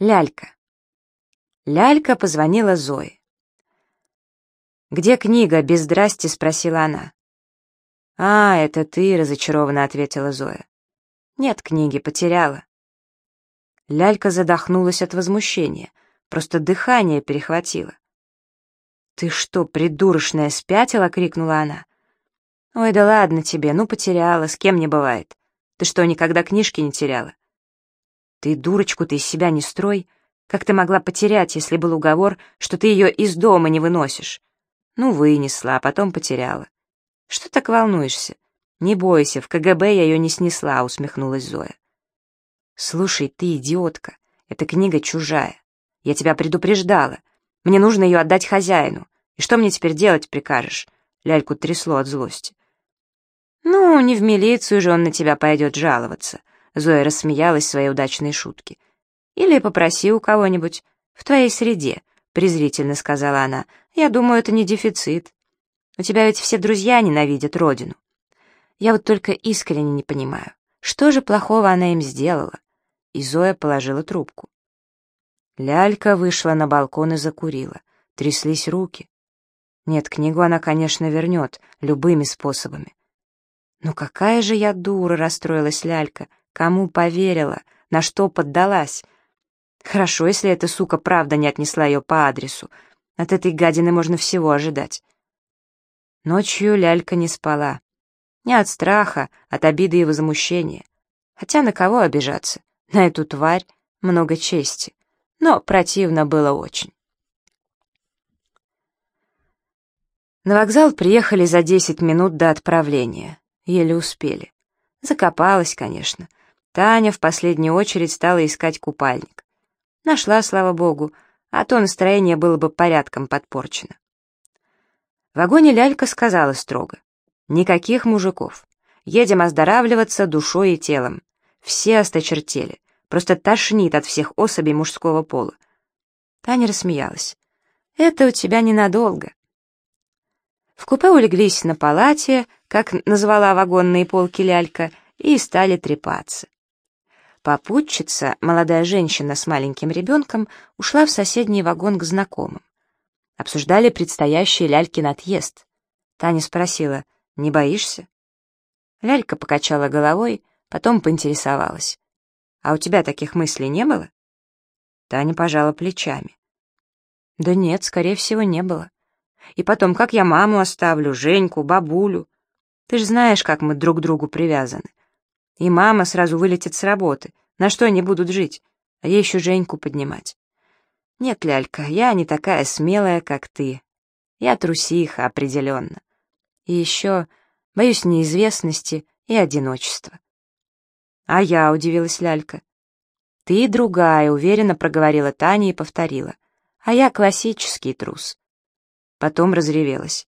Лялька. Лялька позвонила Зое. «Где книга?» — без здрасти спросила она. «А, это ты», — разочарованно ответила Зоя. «Нет книги, потеряла». Лялька задохнулась от возмущения, просто дыхание перехватило. «Ты что, придурочная, спятила?» — крикнула она. «Ой, да ладно тебе, ну потеряла, с кем не бывает. Ты что, никогда книжки не теряла?» «Ты дурочку ты из себя не строй. Как ты могла потерять, если был уговор, что ты ее из дома не выносишь?» «Ну, вынесла, а потом потеряла». «Что так волнуешься? Не бойся, в КГБ я ее не снесла», — усмехнулась Зоя. «Слушай, ты идиотка, эта книга чужая. Я тебя предупреждала. Мне нужно ее отдать хозяину. И что мне теперь делать прикажешь?» Ляльку трясло от злости. «Ну, не в милицию же он на тебя пойдет жаловаться», — Зоя рассмеялась своей удачной шутке. «Или попроси у кого-нибудь. В твоей среде», — презрительно сказала она. «Я думаю, это не дефицит. У тебя ведь все друзья ненавидят родину. Я вот только искренне не понимаю, что же плохого она им сделала?» И Зоя положила трубку. Лялька вышла на балкон и закурила. Тряслись руки. Нет, книгу она, конечно, вернет, любыми способами. «Ну какая же я дура!» — расстроилась Лялька. «Кому поверила? На что поддалась?» «Хорошо, если эта сука правда не отнесла ее по адресу. От этой гадины можно всего ожидать». Ночью Лялька не спала. Не от страха, от обиды и возмущения. Хотя на кого обижаться? На эту тварь много чести. Но противно было очень. На вокзал приехали за 10 минут до отправления. Еле успели. Закопалась, конечно. Таня в последнюю очередь стала искать купальник. Нашла, слава богу, а то настроение было бы порядком подпорчено. В вагоне лялька сказала строго. «Никаких мужиков. Едем оздоравливаться душой и телом. Все осточертели. Просто тошнит от всех особей мужского пола». Таня рассмеялась. «Это у тебя ненадолго. В купе улеглись на палате, как назвала вагонные полки лялька, и стали трепаться. Попутчица, молодая женщина с маленьким ребенком, ушла в соседний вагон к знакомым. Обсуждали предстоящий лялькин отъезд. Таня спросила, «Не боишься?» Лялька покачала головой, потом поинтересовалась. «А у тебя таких мыслей не было?» Таня пожала плечами. «Да нет, скорее всего, не было. И потом, как я маму оставлю, Женьку, бабулю? Ты же знаешь, как мы друг к другу привязаны. И мама сразу вылетит с работы. На что они будут жить? А я еще Женьку поднимать. Нет, лялька, я не такая смелая, как ты. Я трусиха, определенно. И еще боюсь неизвестности и одиночества. А я, удивилась лялька. Ты другая, уверенно проговорила Таня и повторила. А я классический трус. Потом разревелась.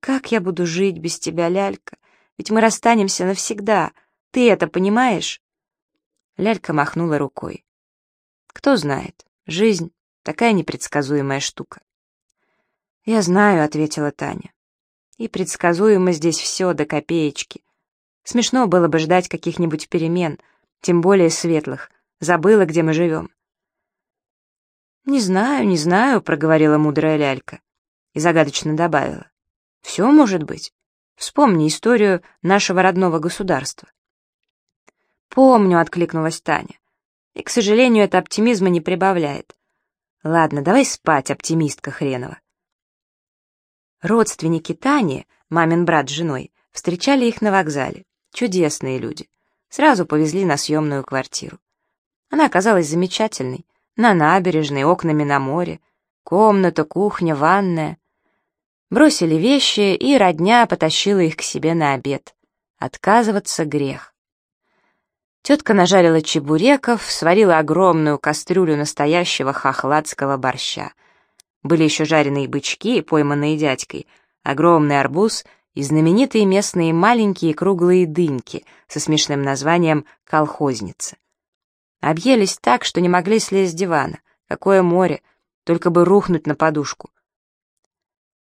«Как я буду жить без тебя, лялька? Ведь мы расстанемся навсегда. Ты это понимаешь?» Лялька махнула рукой. «Кто знает, жизнь — такая непредсказуемая штука». «Я знаю», — ответила Таня. «И предсказуемо здесь все до копеечки. Смешно было бы ждать каких-нибудь перемен, тем более светлых. Забыла, где мы живем». «Не знаю, не знаю», — проговорила мудрая лялька и загадочно добавила. «Все может быть. Вспомни историю нашего родного государства». «Помню», — откликнулась Таня. «И, к сожалению, это оптимизма не прибавляет. Ладно, давай спать, оптимистка хренова». Родственники Тани, мамин брат с женой, встречали их на вокзале. Чудесные люди. Сразу повезли на съемную квартиру. Она оказалась замечательной, на набережной, окнами на море, комната, кухня, ванная. Бросили вещи, и родня потащила их к себе на обед. Отказываться грех. Тетка нажарила чебуреков, сварила огромную кастрюлю настоящего хохладского борща. Были еще жареные бычки, пойманные дядькой, огромный арбуз и знаменитые местные маленькие круглые дыньки со смешным названием «колхозница». Объелись так, что не могли слезть с дивана. Какое море, только бы рухнуть на подушку.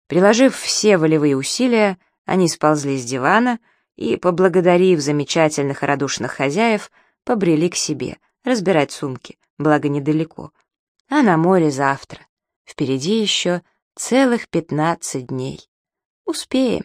Приложив все волевые усилия, они сползли с дивана и, поблагодарив замечательных и радушных хозяев, побрели к себе, разбирать сумки, благо недалеко. А на море завтра. Впереди еще целых пятнадцать дней. Успеем.